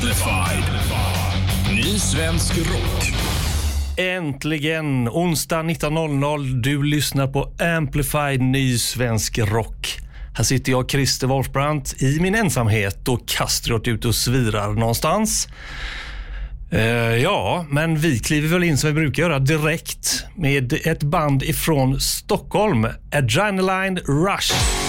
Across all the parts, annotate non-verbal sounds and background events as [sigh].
Amplified. Ny svensk rock. Äntligen! Onsdag 19.00. Du lyssnar på Amplified Ny Svensk Rock. Här sitter jag, Christer Wolfbrandt, i min ensamhet och Kastriot ute och svirar någonstans. Uh, ja, men vi kliver väl in som vi brukar göra direkt med ett band ifrån Stockholm, Adrenaline Rush.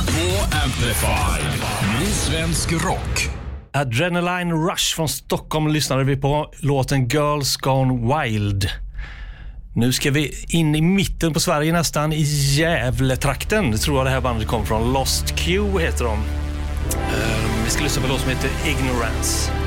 lyssnar på Amplify. Ny svensk rock. Adrenaline Rush från Stockholm lyssnade vi på. Låten Girls Gone Wild. Nu ska vi in i mitten på Sverige nästan, i Gävletrakten tror jag det här bandet kommer från. Lost Q heter de. Um, vi ska lyssna på låt som heter Ignorance.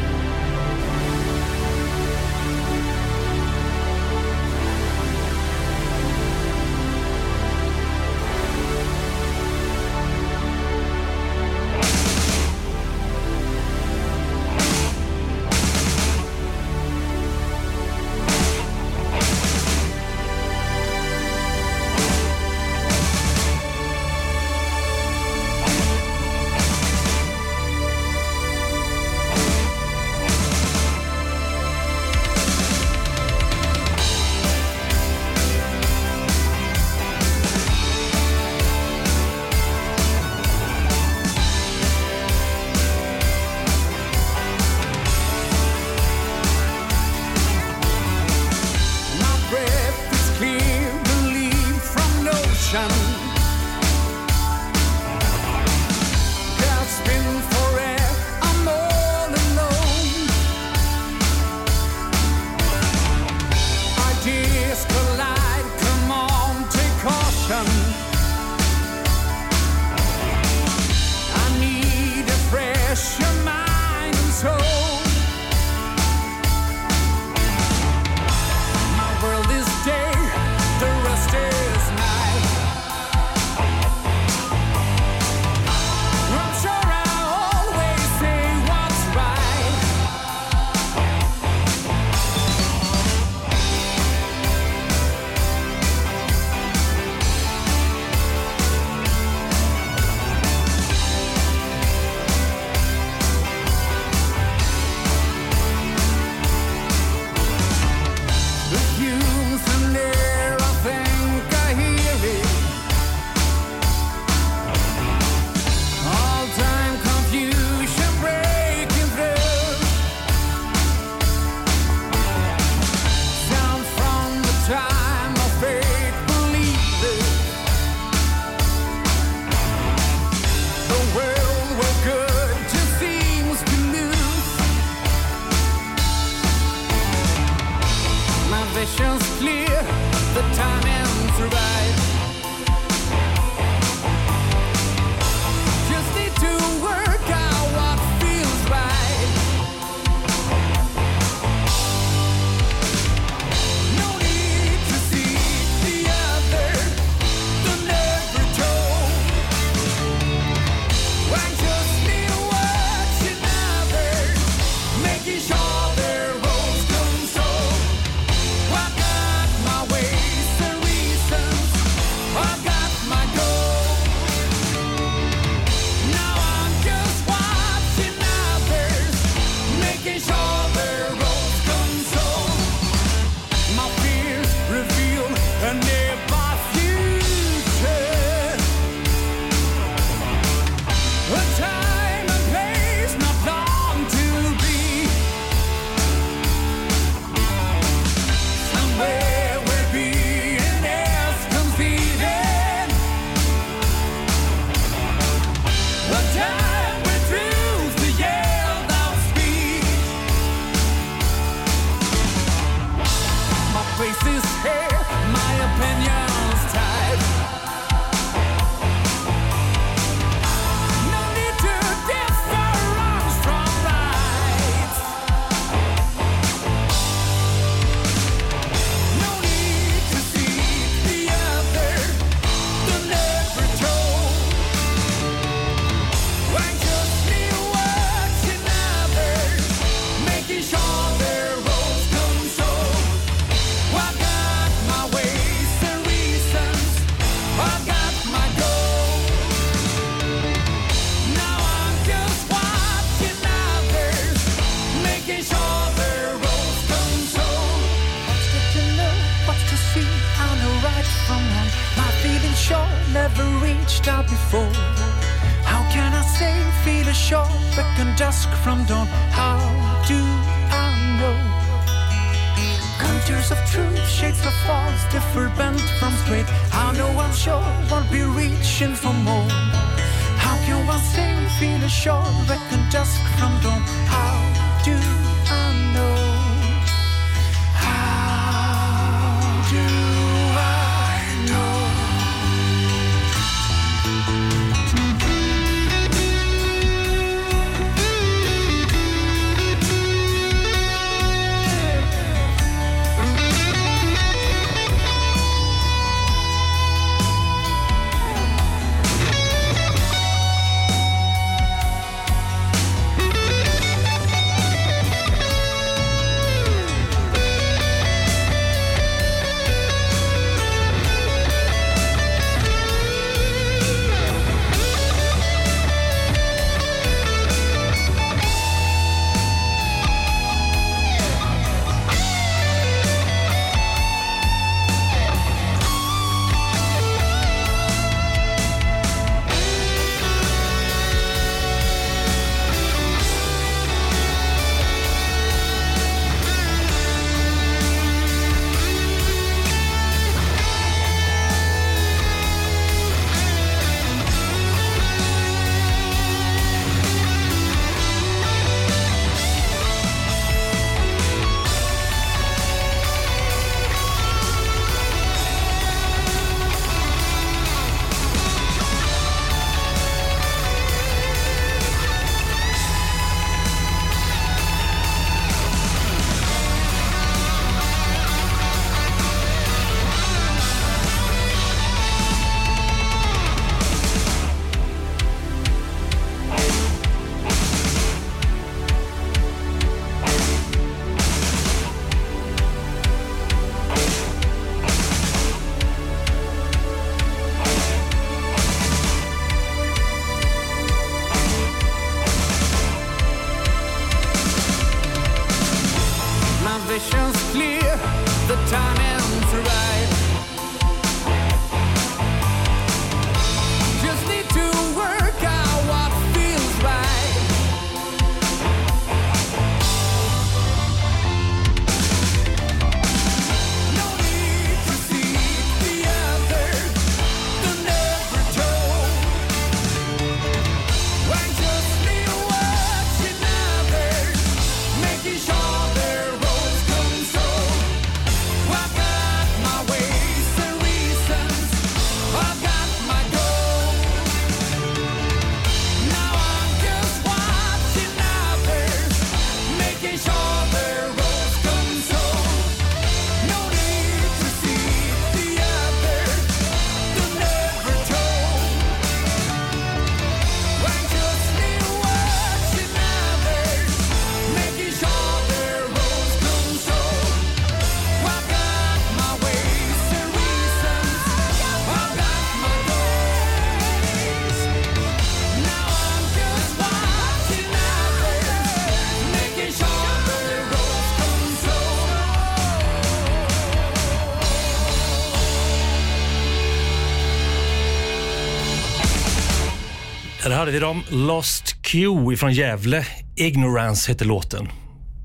Hade vi dem. Lost Q från Gävle. Ignorance heter låten.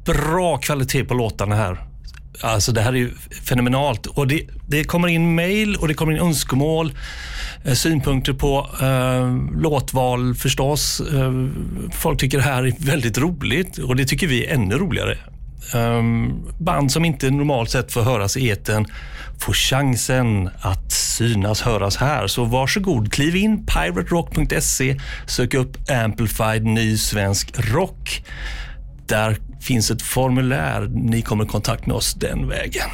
Bra kvalitet på låtarna här. Alltså det här är ju fenomenalt. Och det, det kommer in mail och det kommer in önskemål, eh, synpunkter på eh, låtval förstås. Eh, folk tycker det här är väldigt roligt och det tycker vi är ännu roligare. Um, band som inte normalt sett får höras i eten får chansen att synas, höras här. Så varsågod, kliv in piraterock.se, sök upp Amplified ny svensk rock. Där finns ett formulär. Ni kommer i kontakt med oss den vägen.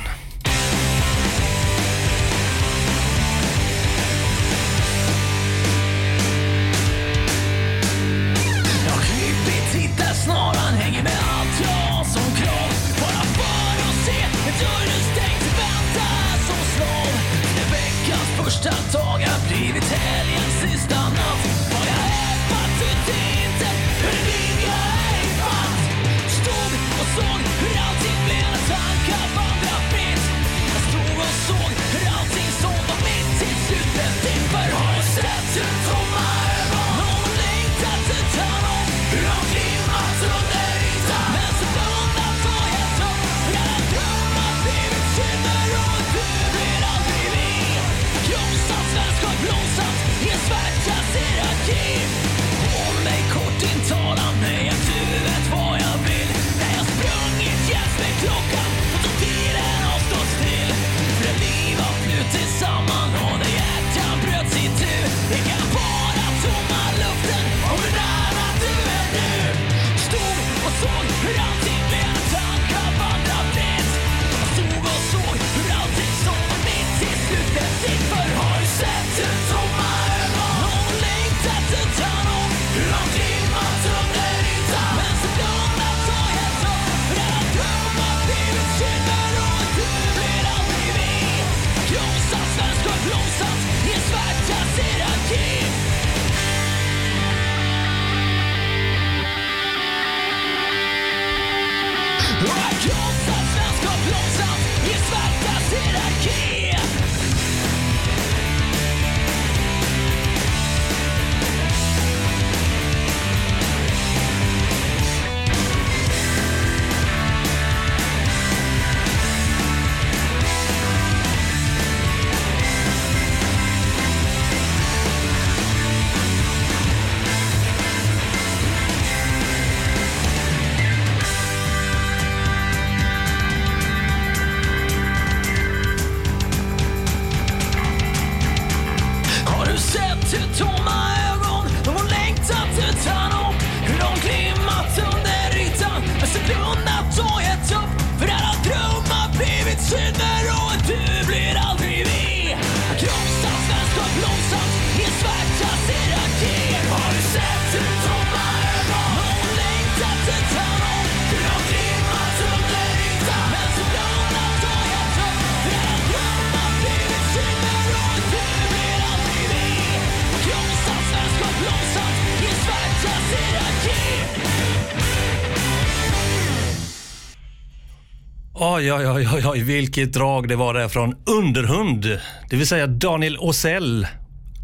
Oj, oj, oj, oj, vilket drag det var där från Underhund. Det vill säga Daniel Åsell,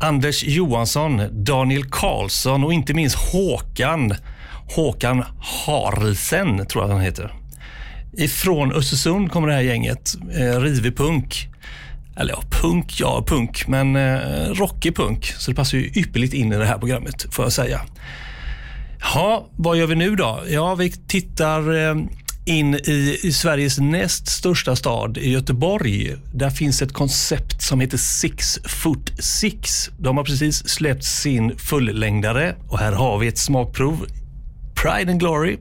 Anders Johansson, Daniel Karlsson och inte minst Håkan. Håkan Harlsen tror jag han heter. Ifrån Östersund kommer det här gänget. Eh, rivig punk. Eller ja, punk, ja punk, men eh, rockig punk. Så det passar ju ypperligt in i det här programmet, får jag säga. Ja, vad gör vi nu då? Ja, vi tittar eh, in i, i Sveriges näst största stad, i Göteborg. Där finns ett koncept som heter Six Foot Six. De har precis släppt sin fullängdare och här har vi ett smakprov. Pride and Glory.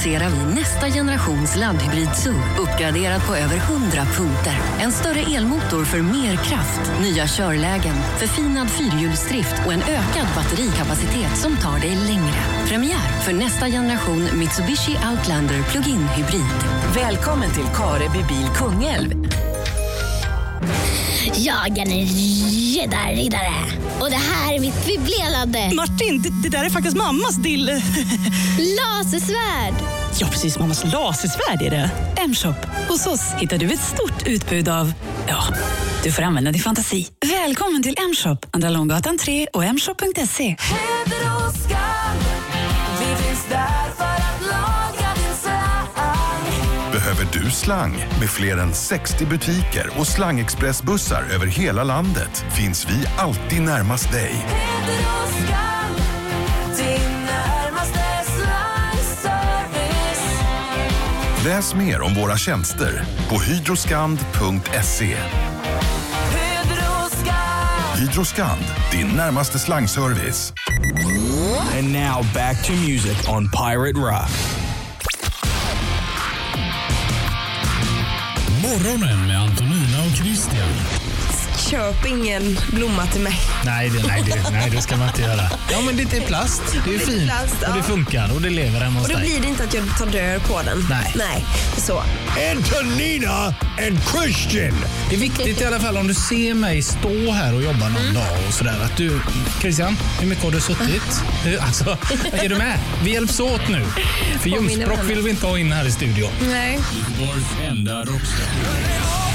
Lanserar vi nästa generations laddhybrid SUV uppgraderad på över 100 punkter. En större elmotor för mer kraft, nya körlägen, förfinad fyrhjulsdrift och en ökad batterikapacitet som tar dig längre. Premiär för nästa generation Mitsubishi Outlander Plug-in Hybrid. Välkommen till Kareby Bil Kungälv. Jag är en riddarriddare. Och det här är mitt bibblelande Martin, det, det där är faktiskt mammas dille. lasersvärd. Ja, precis. Mammas lasersvärd är det. M-shop. Hos oss hittar du ett stort utbud av... Ja, du får använda din fantasi. Välkommen till M-shop. Andra Långgatan 3 och mshop.se. Vi finns där för att laga din slang. Behöver du slang? Med fler än 60 butiker och slangexpressbussar över hela landet finns vi alltid närmast dig. Läs mer om våra tjänster på hydroskand.se. Hydroskan. Hydroskand, din närmaste slangservice. And now back to music on Pirate Rock. Morgonen med Antonina och Christian. Köp ingen blomma till mig. Nej det, nej, det, nej, det ska man inte göra. Ja, men det är plast. Det är fint plast, och det ja. funkar och det lever hemma hos Och då dig. blir det inte att jag tar död på den. Nej. Nej, så. Antonina and Christian. Det är viktigt i alla fall om du ser mig stå här och jobba någon dag och sådär. Att du, Christian, hur mycket har du suttit? [laughs] Alltså, är du med? Vi hjälps åt nu. För Påminner varandra. vill vi inte ha in här i studion. Nej. Göteborgs enda rockstation.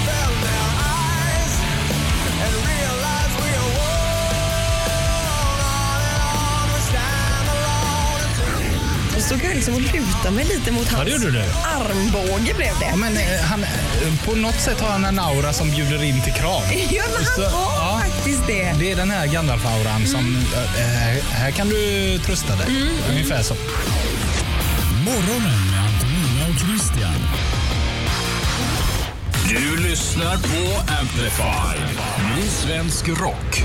Och så kan jag liksom luta mig lite mot hans det du. armbåge blev Ja, det. men, eh, han, eh, på något sätt har han en aura som bjuder in till krav. [laughs] Ja, men han Så, har ja. faktiskt det. Det är den här Gandalf-auran som... eh, här kan du trösta dig. Ungefär så. Morgonen med Antonina och Christian. Du lyssnar på Amplify. Ny svensk rock.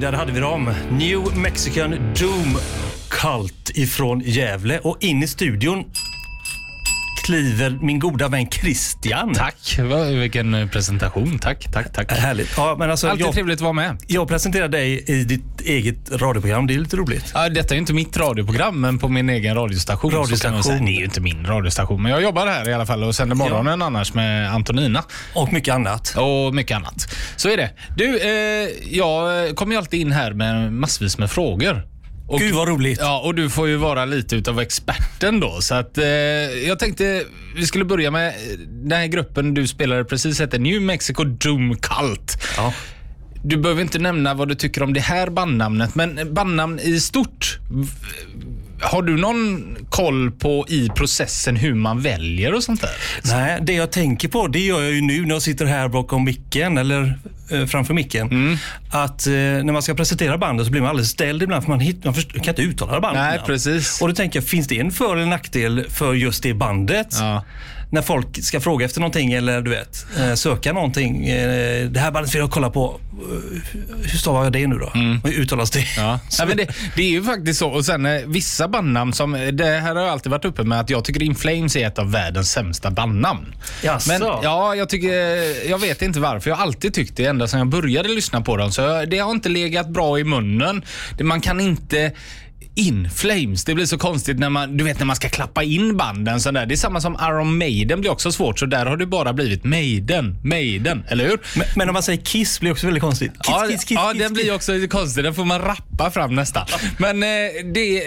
Där hade vi dem. New Mexican Doom Cult ifrån Gävle. Och in i studion kliver min goda vän Christian. Tack, vilken eh, presentation. Tack, tack, tack. Härligt. Ja, men alltså, Alltid jag, trevligt att vara med. jag presenterar dig i ditt eget radioprogram. Det är lite roligt. Ja, detta är inte mitt radioprogram, men på min egen radiostation. Radiostation. säga. Det är ju inte min radiostation, men jag jobbar här i alla fall och sänder morgonen annars med Antonina. Och mycket annat. Och mycket annat. Så är det. Du, eh, jag kommer ju alltid in här med massvis med frågor. Och, Gud vad roligt. Ja, och du får ju vara lite utav experten då. Så att, eh, jag tänkte vi skulle börja med eh, den här gruppen du spelade precis hette New Mexico Doom Cult. Ja. Du behöver inte nämna vad du tycker om det här bandnamnet, men bandnamn i stort. Har du någon koll på i processen hur man väljer och sånt där? Nej, det jag tänker på, det gör jag ju nu när jag sitter här bakom micken, eller eh, framför micken. Mm. Att eh, när man ska presentera bandet så blir man alldeles ställd ibland för man, hit, man kan inte uttala bandet. Nej, precis. Och då tänker jag, finns det en för eller nackdel för just det bandet? Ja. När folk ska fråga efter någonting eller du vet, eh, söka någonting. Eh, det här bandet vill jag kolla på. Eh, Hur stavar jag det nu då? Hur uttalas det? Mm. Ja. [laughs] Ja, men det, det är ju faktiskt så. Och sen vissa bandnamn som, det här har jag alltid varit uppe med att jag tycker In Flames är ett av världens sämsta bandnamn. Jaså? Men ja, jag tycker, jag vet inte varför. Jag har alltid tyckt det ända sedan jag började lyssna på dem. Så det har inte legat bra i munnen. Man kan inte In Flames. Det blir så konstigt när man, du vet, när man ska klappa in banden. Sådär. Det är samma som Iron Maiden blir också svårt. Så där har det bara blivit Maiden, Maiden. Eller hur? Men, men om man säger Kiss blir också väldigt konstigt. Kiss, ja, kiss, kiss, ja kiss, den blir kiss. också konstig. Den får man rappa fram nästan. Men eh, det,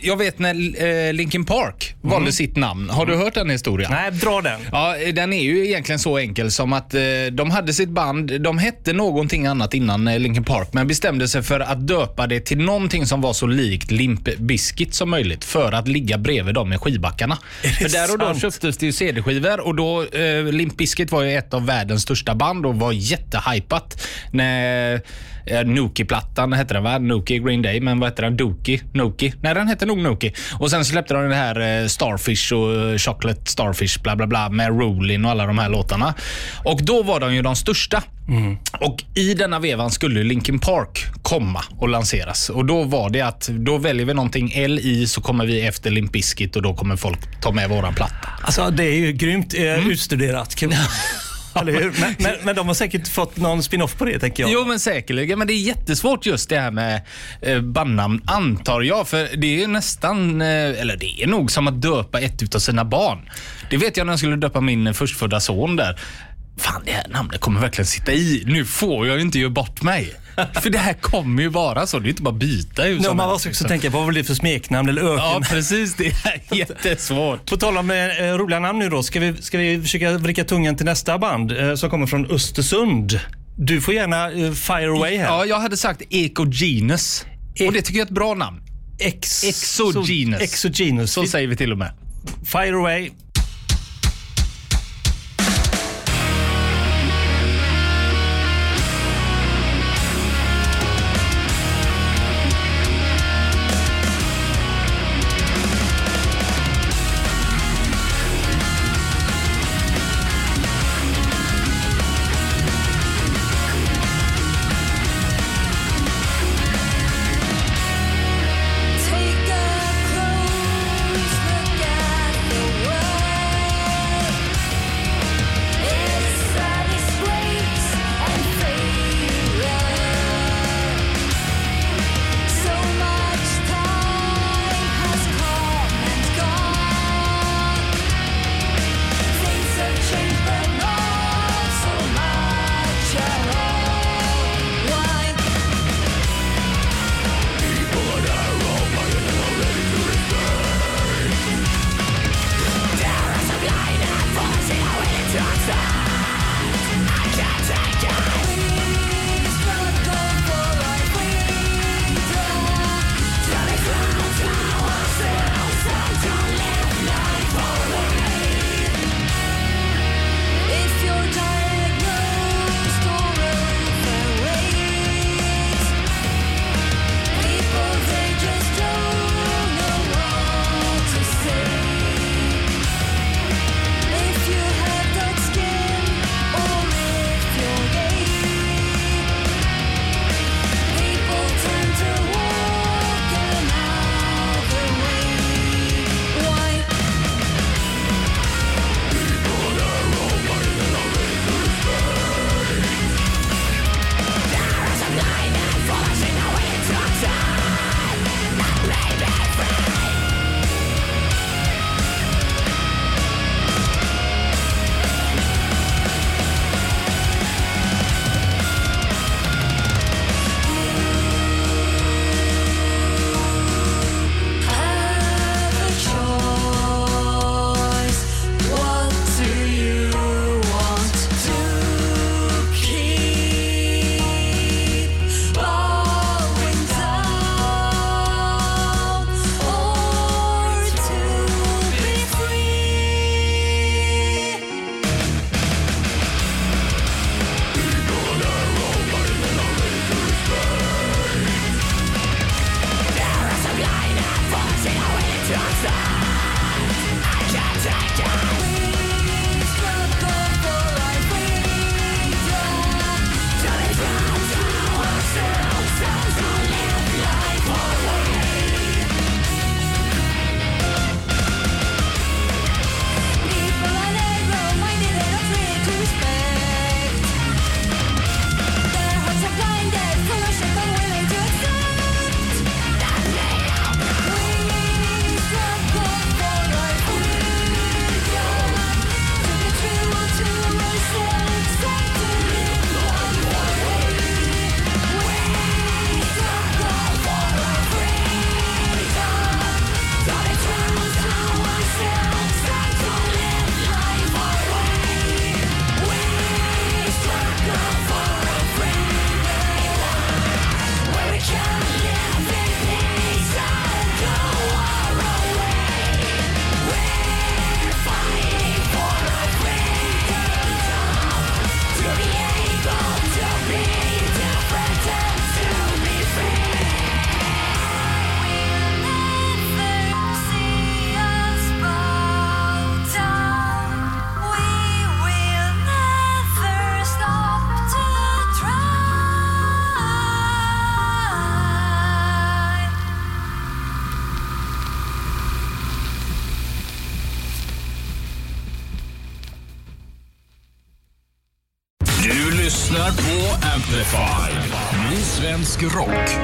jag vet när eh, Linkin Park valde sitt namn. Har du hört den historien? Nej, dra den. Ja, den är ju egentligen så enkel som att eh, de hade sitt band, de hette någonting annat innan eh, Linkin Park, men bestämde sig för att döpa det till någonting som var så likt Limp Bizkit som möjligt för att ligga bredvid dem med skivbackarna. För där och då sant? köptes det ju CD-skivor och då, eh, Limp Bizkit var ju ett av världens största band och var jättehypat när eh, Nookie-plattan hette den va? Nookie Green Day, men vad hette den? Dookie? Nookie? Nej, den hette nog Nookie. Och sen släppte de den här eh, Starfish och eh, Chocolate Starfish bla bla bla med Rollin och alla de här låtarna. Och då var de ju de största. Och i denna vevan skulle Linkin Park komma och lanseras. Och då var det att då väljer vi någonting L i så kommer vi efter Limp Bizkit och då kommer folk ta med våran platta. Alltså det är ju grymt eh, utstuderat. [laughs] [laughs] Eller hur? Men, men, men de har säkert fått någon spin-off på det tänker jag. Jo, men säkerligen. Men det är jättesvårt just det här med eh, bandnamn, antar jag. För det är ju nästan, eh, eller det är nog som att döpa ett utav sina barn. Det vet jag när jag skulle döpa min eh, förstfödda son där. Fan, det här namnet kommer verkligen sitta i. Nu får jag ju inte göra bort mig. För det här kommer ju vara så. Det är inte bara byta som man måste också liksom. tänka, vad var det för smeknamn eller öken? Ja, precis. Det är [laughs] jättesvårt. På tal om eh, roliga namn nu då, ska vi, ska vi försöka vricka tungan till nästa band eh, som kommer från Östersund. Du får gärna eh, fire away här. Ja, jag hade sagt Ecogenus. Och det tycker jag är ett bra namn. Ex- Exogenus. Exogenus. Så säger vi till och med. Fire away. På Amplify. Ny svensk rock.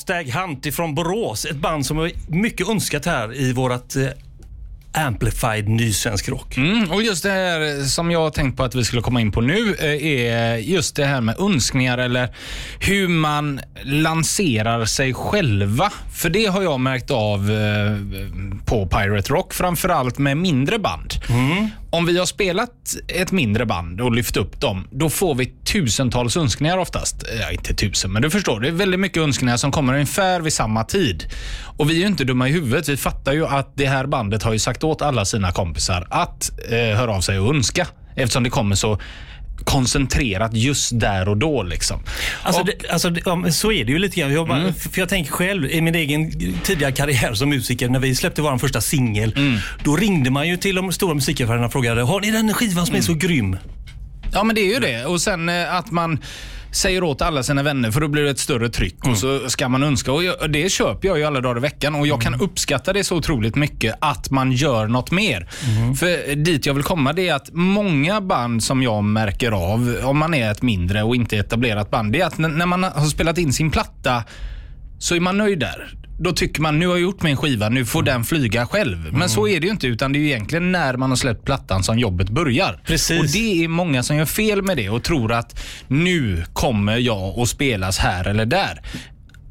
Stag Hunt ifrån Borås. Ett band som är mycket önskat här i vårt eh, Amplified ny svensk rock. Mm, och just det här eh, som jag har tänkt på att vi skulle komma in på nu eh, är just det här med önskningar eller hur man lanserar sig själva. För det har jag märkt av eh, på Pirate Rock, framförallt med mindre band. Mm. Om vi har spelat ett mindre band och lyft upp dem, då får vi tusentals önskningar oftast. Ja, inte tusen, men du förstår. Det är väldigt mycket önskningar som kommer ungefär vid samma tid. Och vi är ju inte dumma i huvudet. Vi fattar ju att det här bandet har ju sagt åt alla sina kompisar att eh, höra av sig och önska. Eftersom det kommer så koncentrerat just där och då. Liksom. Alltså, och, det, alltså det, så är det ju lite grann. Jag, bara, Mm. för jag tänker själv i min egen tidiga karriär som musiker, när vi släppte vår första singel, Mm. då ringde man ju till de stora musikaffärerna och frågade, har ni den skivan som är så grym? Ja, men det är ju det. Och sen eh, att man säger åt alla sina vänner för då blir det ett större tryck och så ska man önska. Och jag, det köper jag ju alla dagar i veckan och jag kan uppskatta det så otroligt mycket att man gör något mer. För dit jag vill komma det är att många band som jag märker av, om man är ett mindre och inte etablerat band, det är att när man har spelat in sin platta så är man nöjd där. Då tycker man, nu har jag gjort min skiva, nu får den flyga själv. Men så är det ju inte, utan det är ju egentligen när man har släppt plattan som jobbet börjar. Precis. Och det är många som gör fel med det och tror att nu kommer jag att spelas här eller där.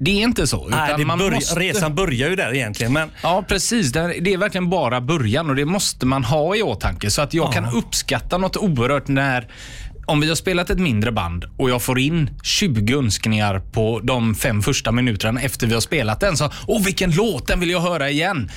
Det är inte så. Nej, utan det man börj- måste... Resan börjar ju där egentligen. Men Ja, precis. Det är det är verkligen bara början och det måste man ha i åtanke. Så att jag Ja. kan uppskatta något oerhört när om vi har spelat ett mindre band och jag får in 20 önskningar på de fem första minuterna efter vi har spelat den. Så, åh vilken låt, den vill jag höra igen.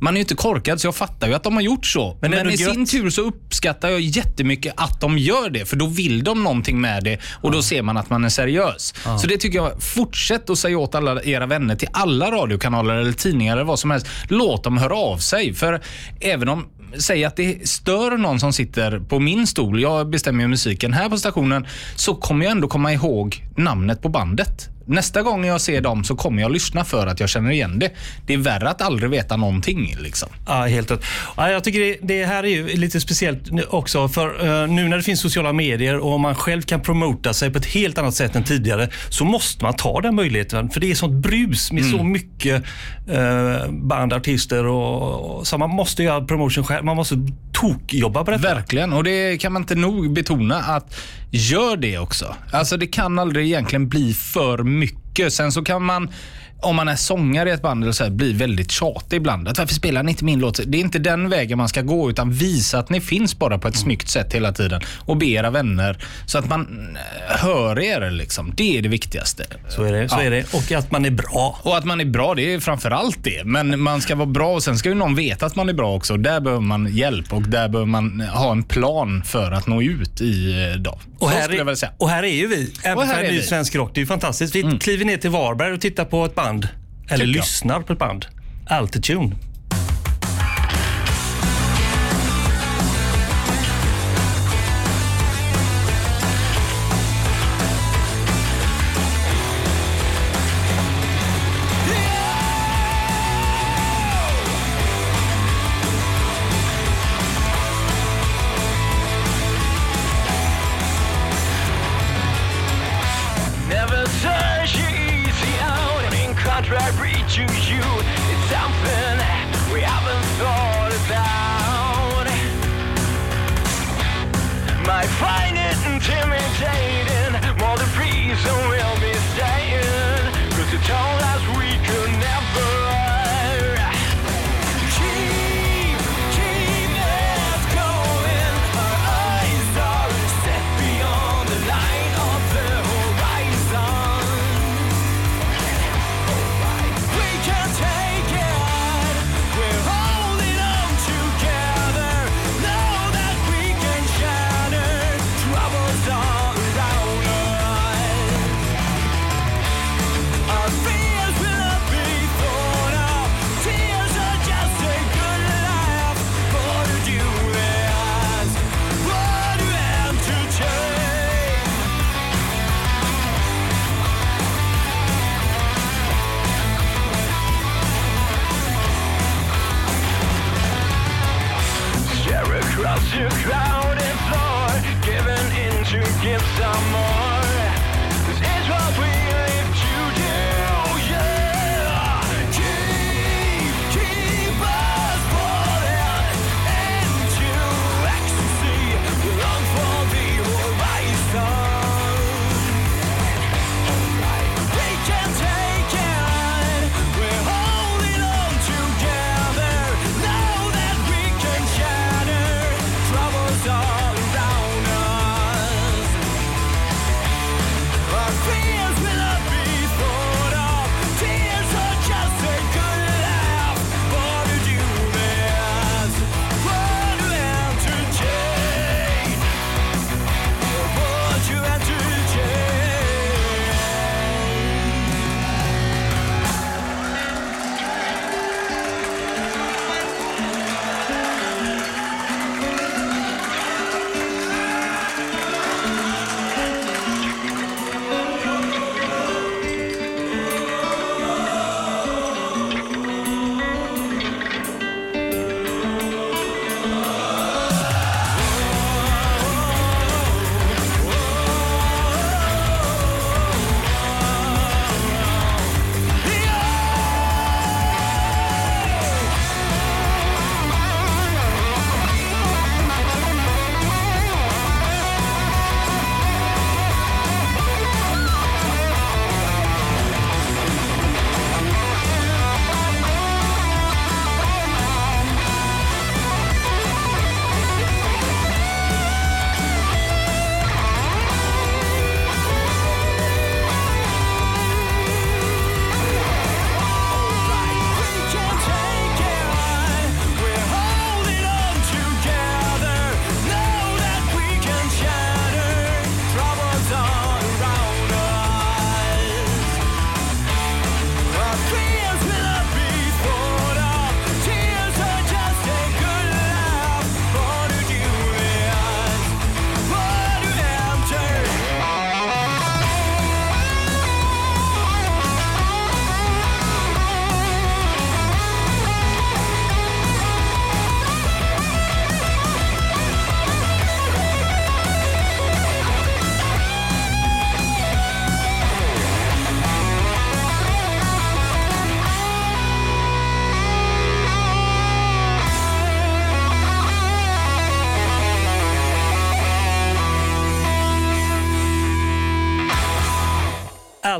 Man är ju inte korkad så jag fattar ju att de har gjort så. Men Men, i gött. sin tur så uppskattar jag jättemycket att de gör det. För då vill de någonting med det och då ser man att man är seriös. Så det tycker jag, fortsätt att säga åt alla era vänner till alla radiokanaler eller tidningar eller vad som helst. Låt dem höra av sig. För även om Säg att det stör någon som sitter på min stol, jag bestämmer ju musiken här på stationen, så kommer jag ändå komma ihåg namnet på bandet. Nästa gång jag ser dem så kommer jag lyssna för att jag känner igen det. Det är värre att aldrig veta någonting. Liksom. Ja, helt rätt. Ja, jag tycker det, det här är ju lite speciellt också för eh, nu när det finns sociala medier och man själv kan promota sig på ett helt annat sätt än tidigare så måste man ta den möjligheten. För det är sånt brus med så mycket uh, band, artister och, och så man måste göra promotion själv. Man måste tokjobba på detta. Verkligen, och det kan man inte nog betona att gör det också. Alltså det kan aldrig egentligen bli för mycket. Sen så kan man om man är sångare i ett band eller så här, blir väldigt tjatig ibland. Att varför spelar ni inte min låt? Det är inte den vägen man ska gå utan visa att ni finns bara på ett snyggt sätt hela tiden och be era vänner så att man eh, hör er. Liksom. Det är det viktigaste. Så är det. Så Ja. är det. Och att man är bra. Och att man är bra, det är framför allt det. Men man ska vara bra och sen ska ju någon veta att man är bra också. Där behöver man hjälp och där behöver man ha en plan för att nå ut i eh, dag. Och här, är, och här är ju vi. Och här Även är ny vi. svensk rock. Det är ju fantastiskt. Vi kliver ner till Varberg och tittar på ett band. Eller Tycker jag. lyssnar på ett band. Altitude.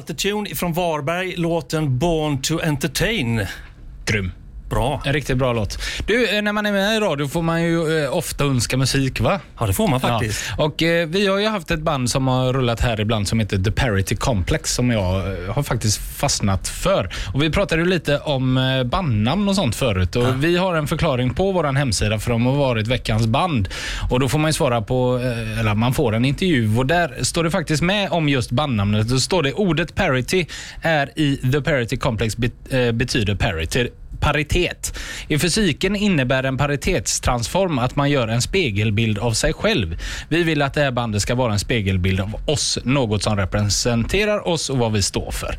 Altitude från Varberg, låten Born to Entertain. Grym. Bra. En riktigt bra låt. Du, eh, när man är med i radio får man ju eh, ofta önska musik, va? Ja, det får man faktiskt. Ja. Och eh, Vi har ju haft ett band som har rullat här ibland som heter The Parity Complex som jag eh, har faktiskt fastnat för. Och Vi pratade ju lite om bandnamn och sånt förut och vi har en förklaring på vår hemsida för de har varit veckans band. Och Då får man ju svara på, eller man får en intervju och där står det faktiskt med om just bandnamnet. Då står det ordet parity är i The Parity Complex bet, betyder parity paritet. I fysiken innebär en paritetstransform att man gör en spegelbild av sig själv. Vi vill att det här bandet ska vara en spegelbild av oss, något som representerar oss och vad vi står för.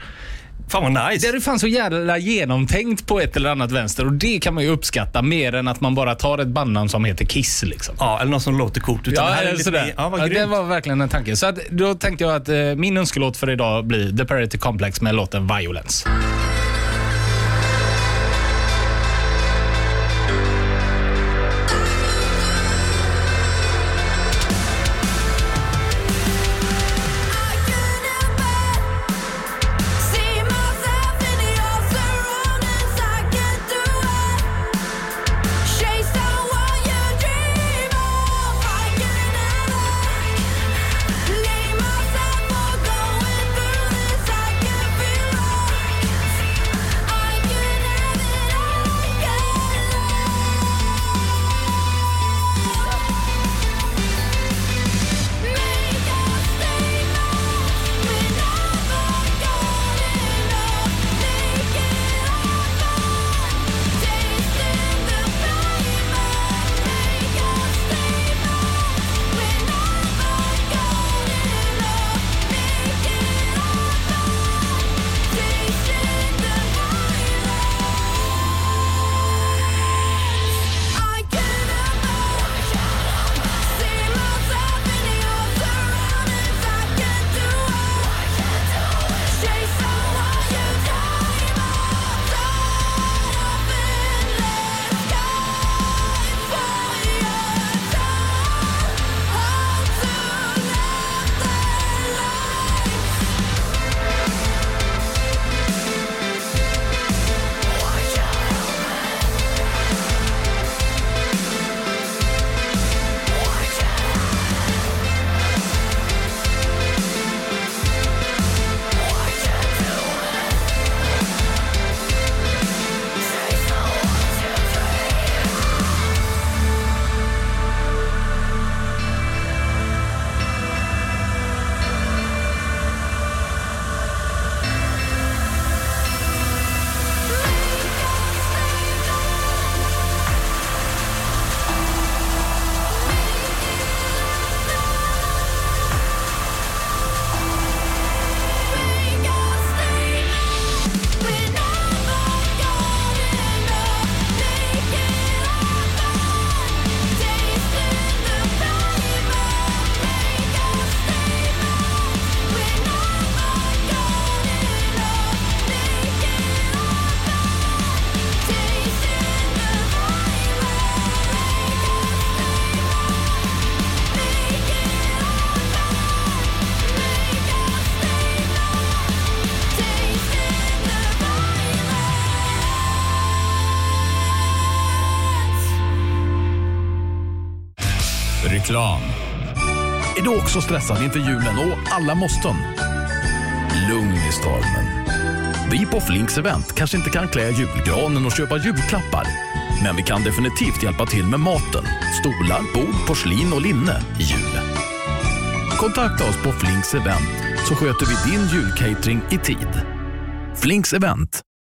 Fan vad nice. Det är fan så jävla genomtänkt på ett eller annat vänster och det kan man ju uppskatta mer än att man bara tar ett bandnamn som heter Kiss. Liksom. Ja, eller något som låter coolt. Utan Ja, eller sådär. Ja, ja, det var verkligen en tanke. Så att, då tänkte jag att eh, min önskelåt för idag blir The Parity Complex med låten Violence. Du också stressad inför julen och alla måsten? Lugn i stormen. Vi på Flinks event kanske inte kan klä julgranen och köpa julklappar. Men vi kan definitivt hjälpa till med maten, stolar, bord, porslin och linne i jul. Kontakta oss på Flinks event så sköter vi din julcatering i tid. Flinks event.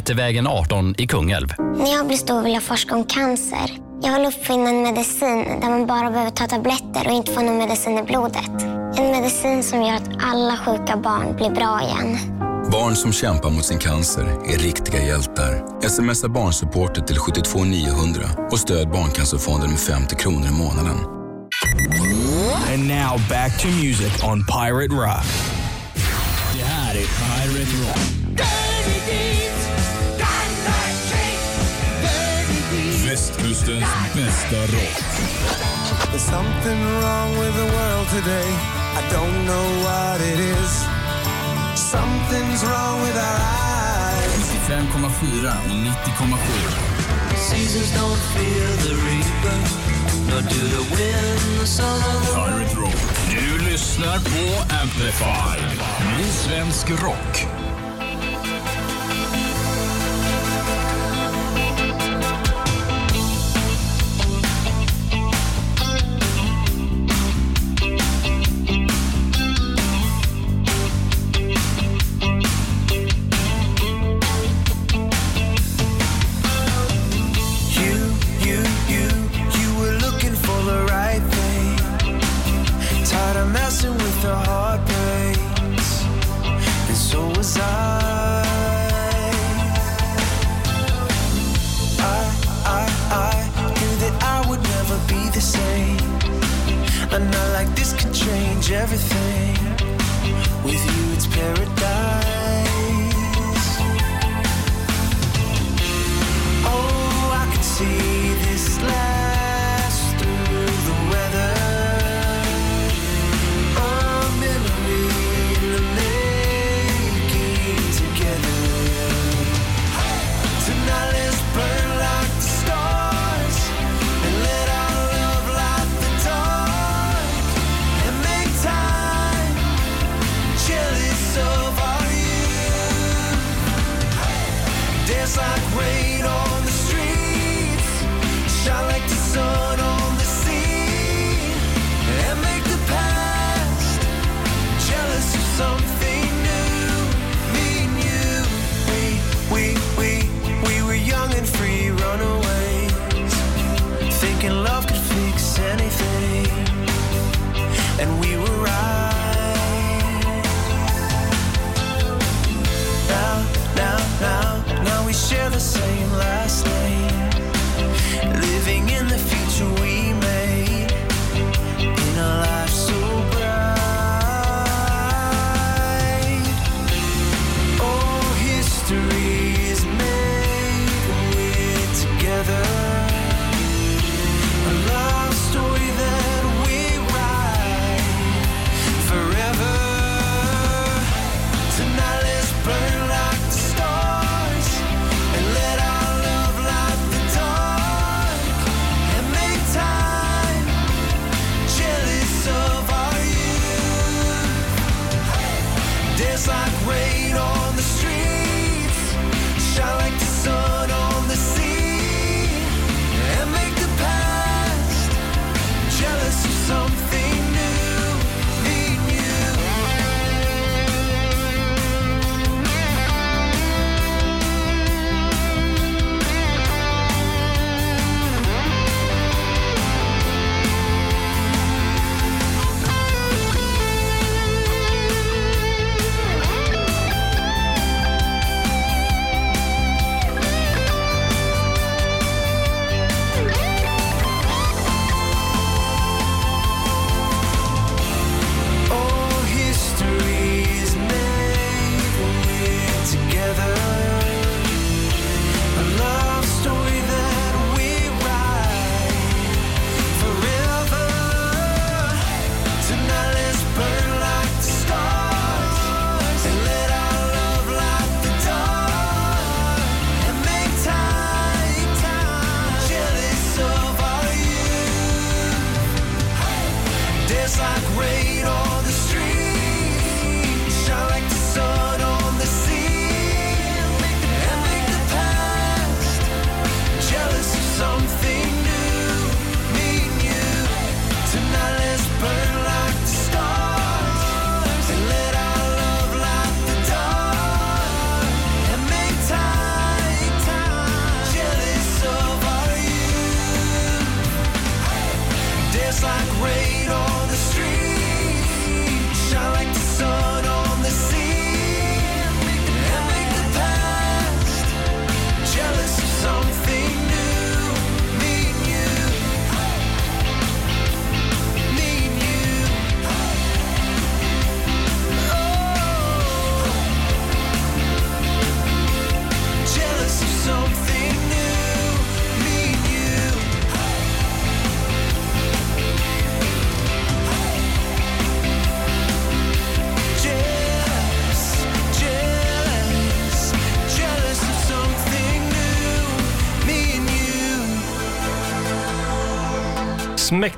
Trollhättevägen 18 i Kungälv. När jag blir stor vill jag forska om cancer. Jag vill uppfinna en medicin där man bara behöver ta tabletter och inte få någon medicin i blodet. En medicin som gör att alla sjuka barn blir bra igen. Barn som kämpar mot sin cancer är riktiga hjältar. Smsa barnsupporter till 72 900 och stöd Barncancerfonden med 50 kronor i månaden. And now back to music on Pirate Rock. Det här är Pirate Rock. Västkustens bästa rock. There's something wrong with the world today. I don't know what it is. Something's wrong with our eyes. 95,4 och 90,7. Seasons don't feel the reaper, nor do the wind, the sun or the Pirate Rock. Du lyssnar på Amplify. Ny svensk rock.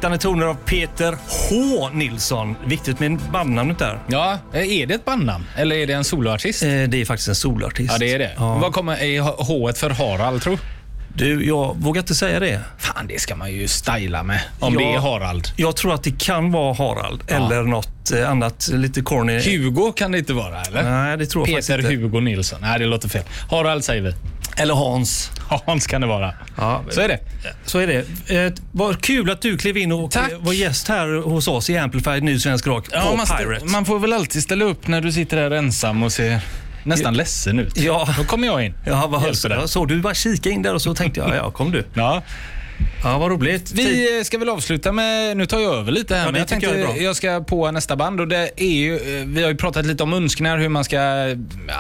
Smäktande toner av Peter H Nilsson. Viktigt med bandnamnet där. Ja, är det ett bandnamn eller är det en soloartist? Eh, Det är faktiskt en soloartist. Ja, det är det. Ja. Vad kommer H för Harald, tror Du, jag vågar inte säga det. Fan, det ska man ju styla med. Om Ja. det är Harald. Jag tror att det kan vara Harald eller något eh, annat lite corny. Hugo kan det inte vara, eller? Nej, det tror jag Peter faktiskt inte. Hugo Nilsson. Nej, det låter fel. Harald säger vi. Eller Hans. Hans kan det vara. Ja, Så är det. Så är det. Eh, vad kul att du klev in och Tack. eh, var gäst här hos oss i Amplified Ny Svensk Rock Ja, på man, Pirate. man får väl alltid ställa upp när du sitter där ensam och ser nästan ledsen ut. Ja. Då kommer jag in. Ja, vad jag såg du bara kika in där och så tänkte jag, ja kom du. Ja. Ja, vad roligt. Vi eh, ska väl avsluta med, nu tar jag över lite här, Ja, men jag jag tänkte bra. jag ska på nästa band och det är ju, eh, vi har ju pratat lite om önskningar, hur man ska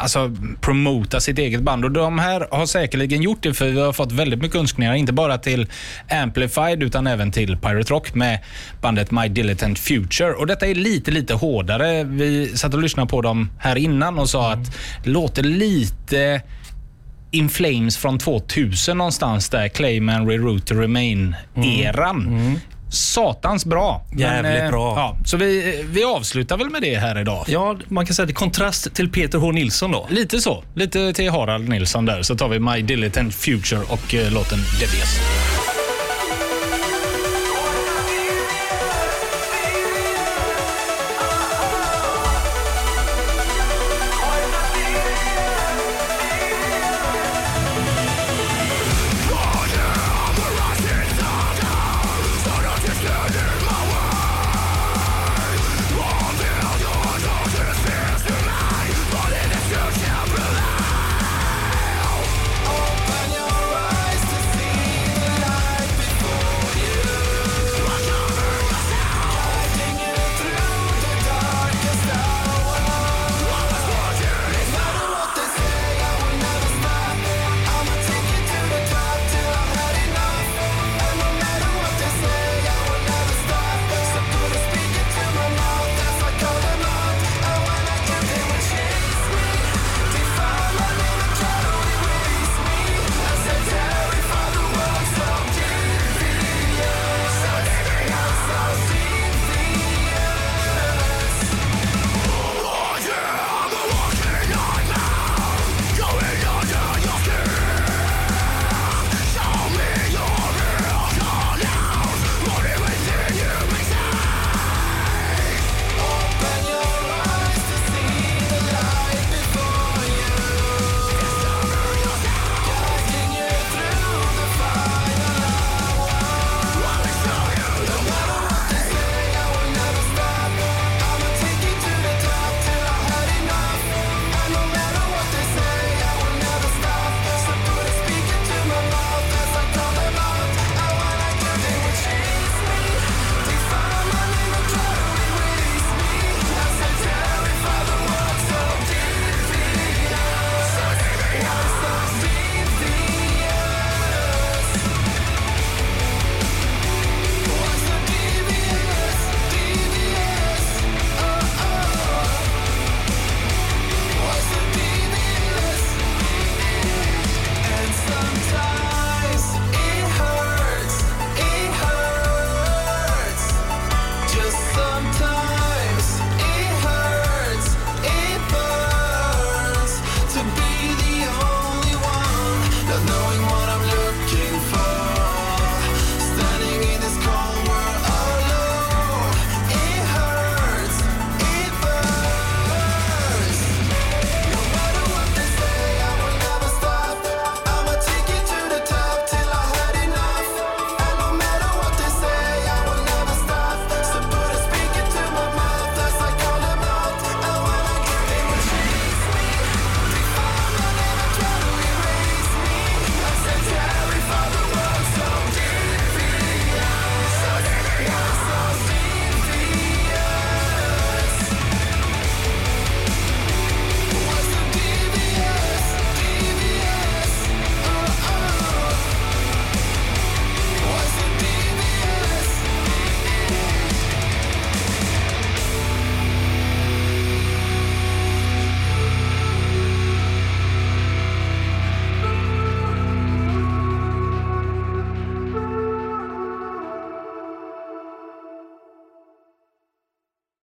alltså, promota sitt eget band och de här har säkerligen gjort det för vi har fått väldigt mycket önskningar, inte bara till Amplified utan även till Pirate Rock med bandet My Dilettant Future och detta är lite, lite hårdare. Vi satt och lyssnade på dem här innan och sa att det låter lite In Flames från 2000 någonstans där, Clayman, Reroute to Remain-eran. Satans bra. Jävligt eh, bra. Ja, så vi, vi avslutar väl med det här idag. Ja, man kan säga det är kontrast till Peter H Nilsson då. Lite så. Lite till Harald Nilsson där, så tar vi My Dilettant Future och eh, låten Devious.